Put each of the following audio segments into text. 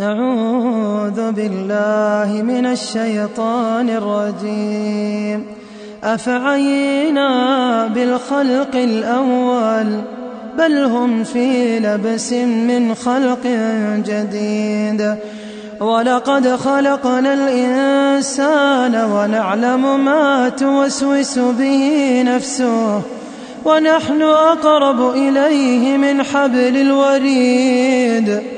أعوذ بالله من الشيطان الرجيم. أفعينا بالخلق الأول بل هم في لبس من خلق جديد. ولقد خلقنا الإنسان ونعلم ما توسوس به نفسه ونحن أقرب إليه من حبل الوريد.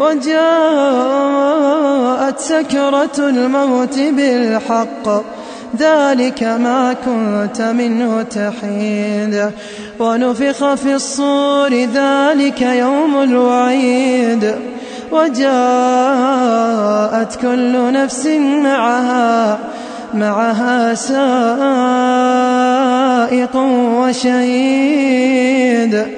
وجاءت سكرة الموت بالحق. ذلك ما كنت منه تحيد. ونفخ في الصور ذلك يوم الوعيد. وجاءت كل نفس معها معها سائق وشهيد.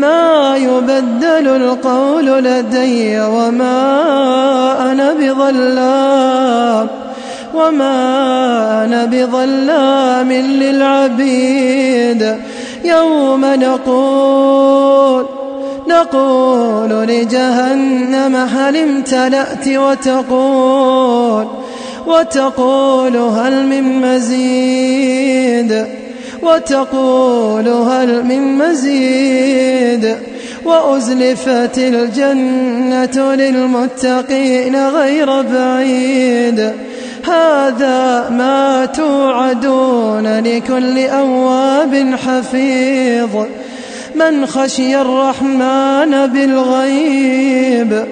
ما يبدل القول لدي وما أنا بظلام وما أنا بظلام للعبيد يوم نقول نقول لجهنم هل امتلأت وتقول وتقول هل من مزيد وتقول هل من مزيد وأزلفت الجنة للمتقين غير بعيد. هذا ما توعدون لكل أواب حفيظ. من خشي الرحمن بالغيب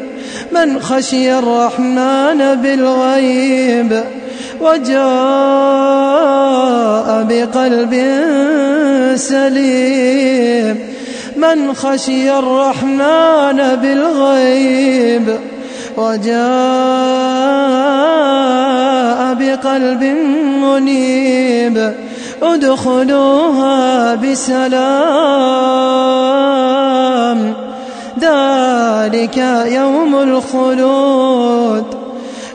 من خشي الرحمن بالغيب. وجاء بقلب سليم من خشي الرحمن بالغيب وجاء بقلب منيب ادخلوها بسلام ذلك يوم الخلود